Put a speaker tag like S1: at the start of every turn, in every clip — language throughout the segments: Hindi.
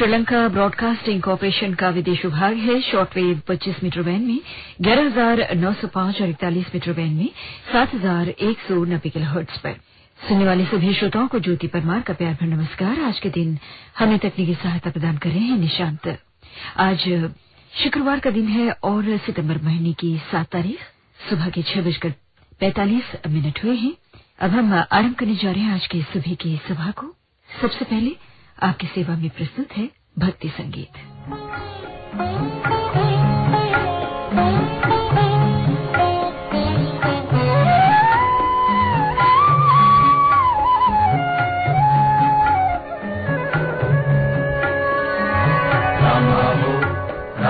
S1: Sri Lanka broadcasting corporation का विदेश विभाग है। शॉर्टवेव 25 मीटर बैंड में, ग्यारह हज़ार नौ सौ पाँच और इकतालीस मीटर बैंड में, सात हज़ार एक सौ नब्बे किलो हर्ट्स पर। सुनने वाले सभी श्रोताओं को ज्योति परमार का प्यार भर नमस्कार। आज के दिन हमें तकनीकी सहायता प्रदान कर रहे हैं निशांत। आज शुक्रवार का दिन है और सितंबर महीने की सात तारीख सुबह के छह बजकर पैंतालीस मिनट हुए हैं। अब हम आरंभ करने जा रहे हैं आज की सुबह की सभा को। सबसे पहले आपकी सेवा में प्रस्तुत है भक्ति संगीत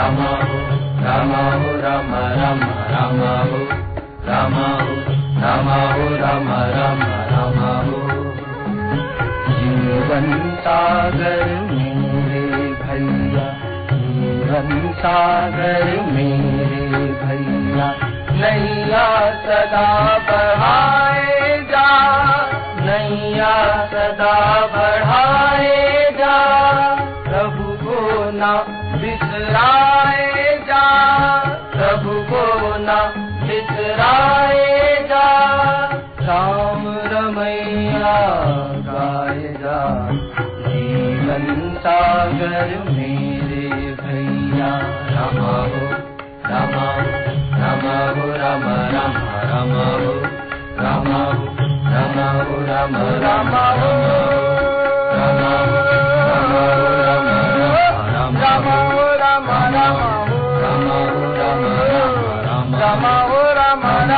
S2: Rama Rama Rama Rama Rama Rama Rama सागर मेरे भैया जीवन सागर मेरे भैया नैया सदा बढ़ाए जा नैया सदा बढ़ाए जा प्रभु को ना बिसराए जा प्रभु को ना बिसराए जा राम रमैया गाएगा न्ता गरु मेरे प्रिया रमो रम रमो रम रम रम रम रम रम रम रम रम रम रम रम रम रम रम रम रम रम रमण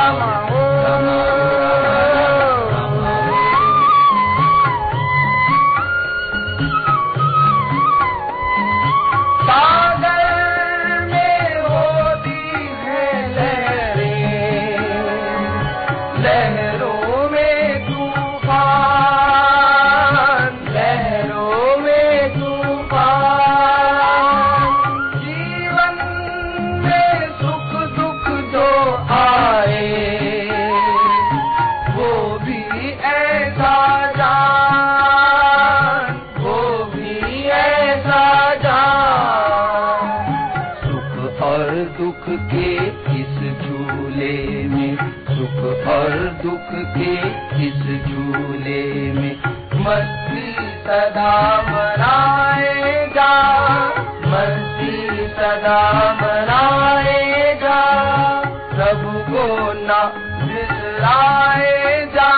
S2: को न बिसराए जा।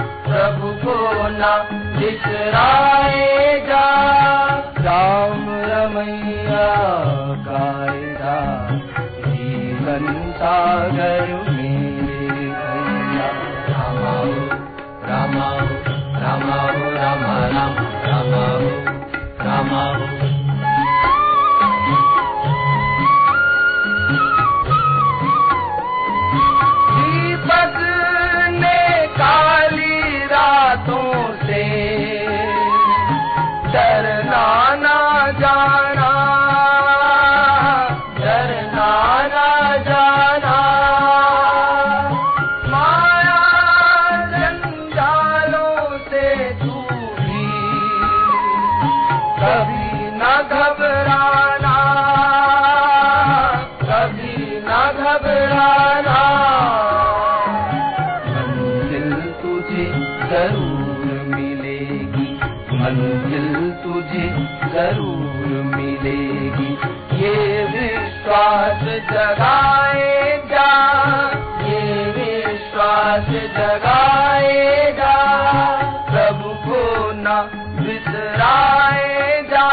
S2: प्रभु को न विश्रामे जा। राम रमैया कायरा जीवन रमया कारा जीवन्ता गरु रम राम राम रम रम जगा ये विश्वास जगागा सर्व पूनम् विचरायगा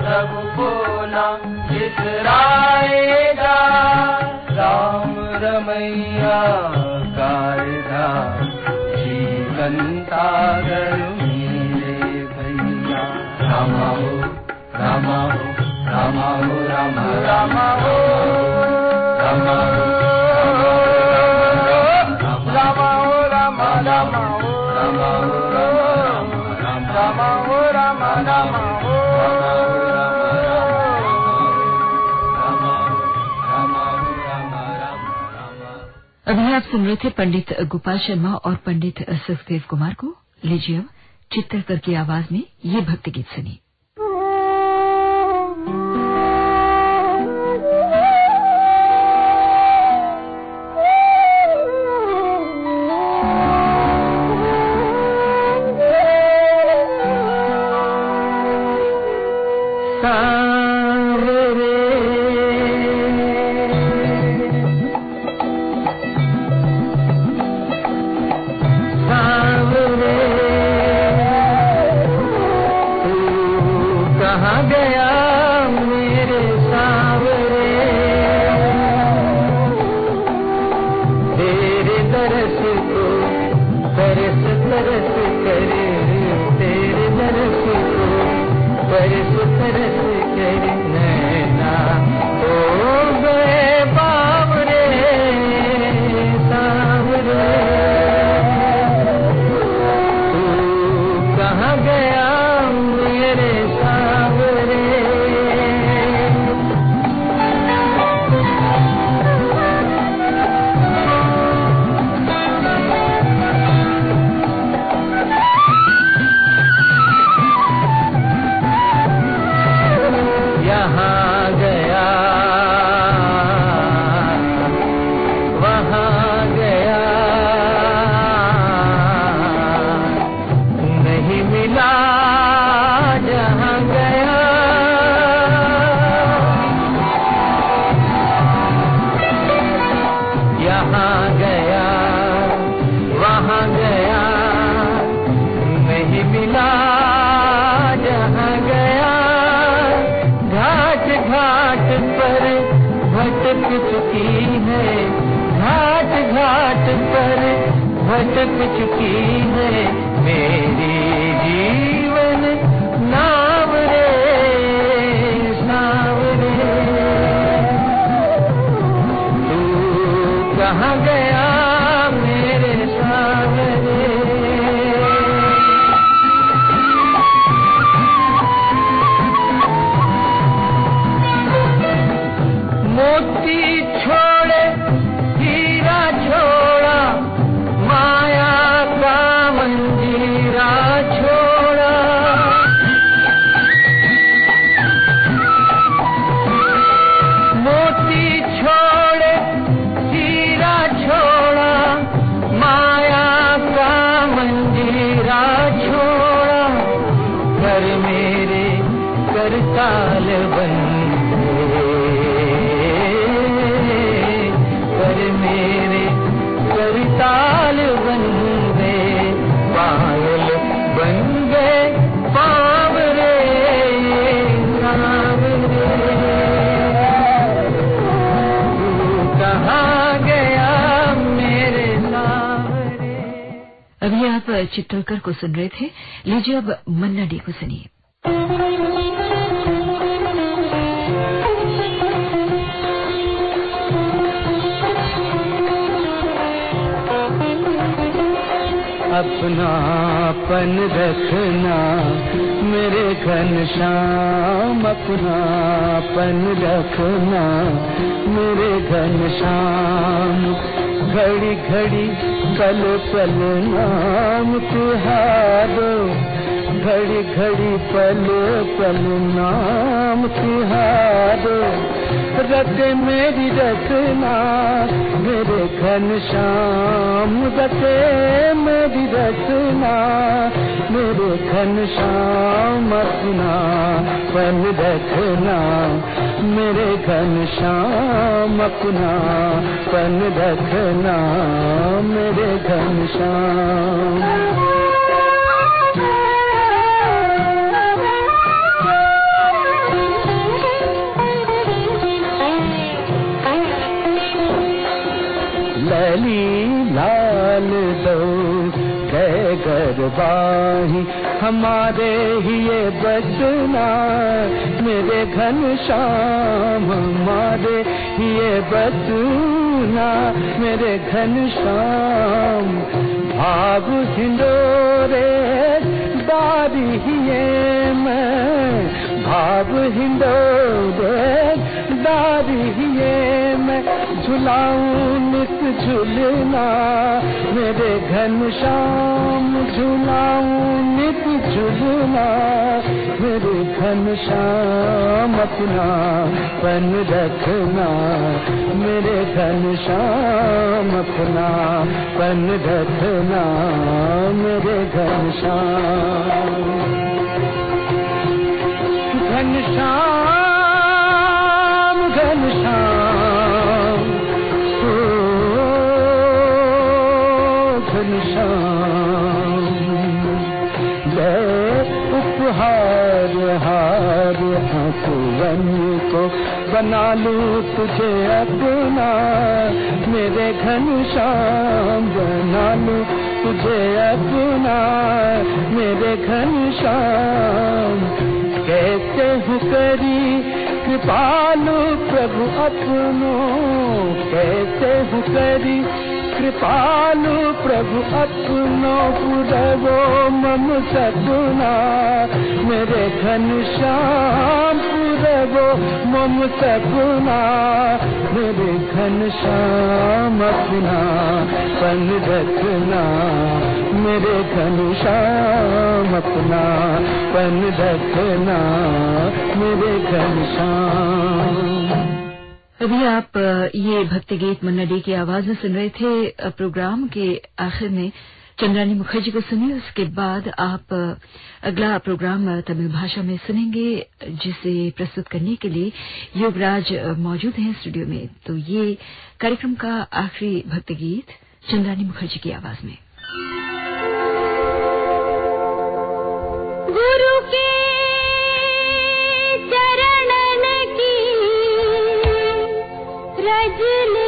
S2: सर्व पूनम् विचराये रामयामा हो रामा रामा हो रामा हो रामा हो रामा रामा हो रामा हो रामा हो रामा रामा हो
S1: अभी आप सुन रहे थे पंडित गोपाल शर्मा और पंडित सुखदेव कुमार को। लीजिए अब चित्तरकर की आवाज़ में ये भक्ति गीत सुनिए। चित्तौड़कर को सुन रहे थे। लीजिए अब मन्ना डे को सुनिए।
S2: अपनापन रखना, मेरे घन श्याम, अपनापन रखना, मेरे घन श्याम। घड़ी घड़ी पल पल नाम तिहारो। घड़ी घड़ी पल पल नाम तिहारो। रख मेरी रचना, मेरे घन श्याम रखे मेरी रचना, मेरे घन श्याम अपना पन रखना, मेरे घन श्याम अपना पन रखना, मेरे घन श्याम। लली लाल दो गए गरबाही हमारे ही ये बचना, मेरे घन श्याम, हमारे ही ये बचना, मेरे घन श्याम। भाव हिंदोरे बारी ही मैं। भाव हिंदोरे दारी ये मैं। झुलाऊं नित झुलना। मेरे घन श्याम, झुलाऊं नित झुलना। मेरे घन श्याम अपना पन रखना। मेरे घन श्याम अपना पन रखना। मेरे घन श्याम। घन श्याम उपहार हार, हंसवन को बना लू तुझे अपना। मेरे घनश्याम बना लू तुझे अपना। मेरे घनश्याम कैसे हूँ करी कृपालु प्रभु अपनो। कैसे हूँ करी कृपालु प्रभु अपनो पुरवो मम सपना। मेरे घन श्याम पुरवो मम सपना। मेरे घन श्याम अपना पन रखना मेरे घन श्याम अपना पन रखना मेरे घन श्याम।
S1: अभी आप ये भक्ति गीत मुन्ना डी की आवाज़ में सुन रहे थे प्रोग्राम के आखिर में। चंद्रानी मुखर्जी को सुने उसके बाद आप अगला प्रोग्राम तमिल भाषा में सुनेंगे, जिसे प्रस्तुत करने के लिए योगराज मौजूद हैं स्टूडियो में। तो ये कार्यक्रम का आखिरी भक्ति गीत चंद्रानी मुखर्जी की आवाज़ में।
S3: रजनी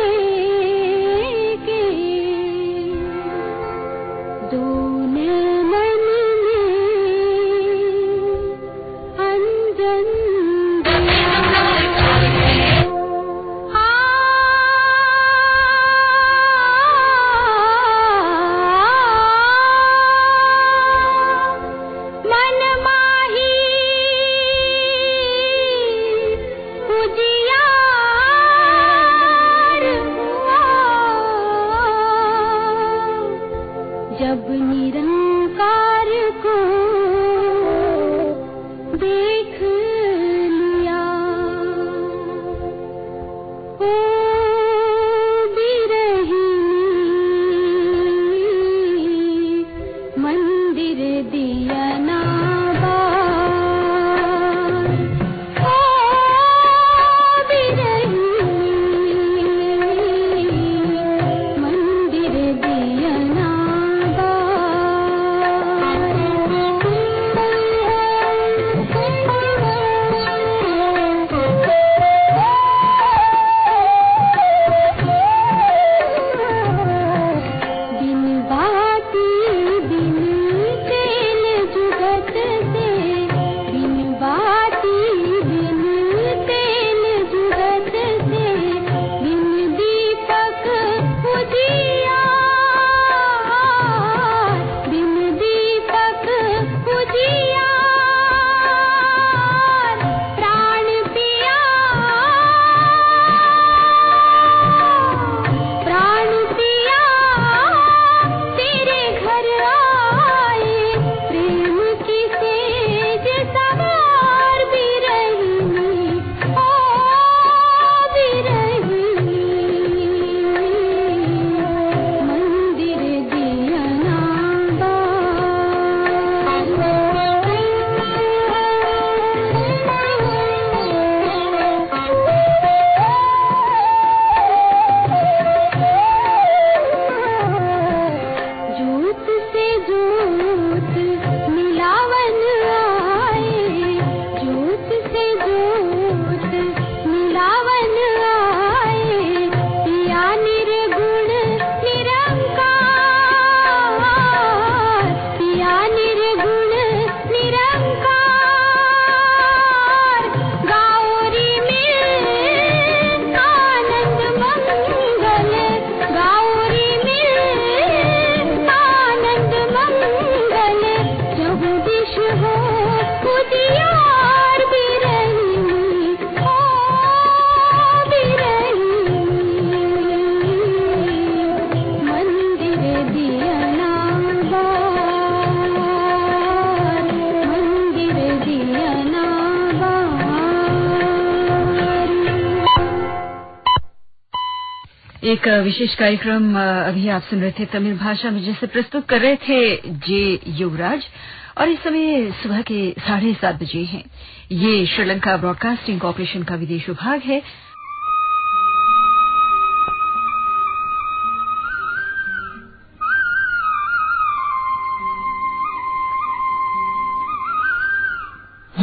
S4: एक विशेष कार्यक्रम अभी आप सुन रहे थे तमिल भाषा में, जिसे प्रस्तुत कर रहे थे जे युवराज। और इस समय सुबह के साढ़े सात बजे हैं। ये श्रीलंका ब्रॉडकास्टिंग कॉरपोरेशन का विदेश विभाग है।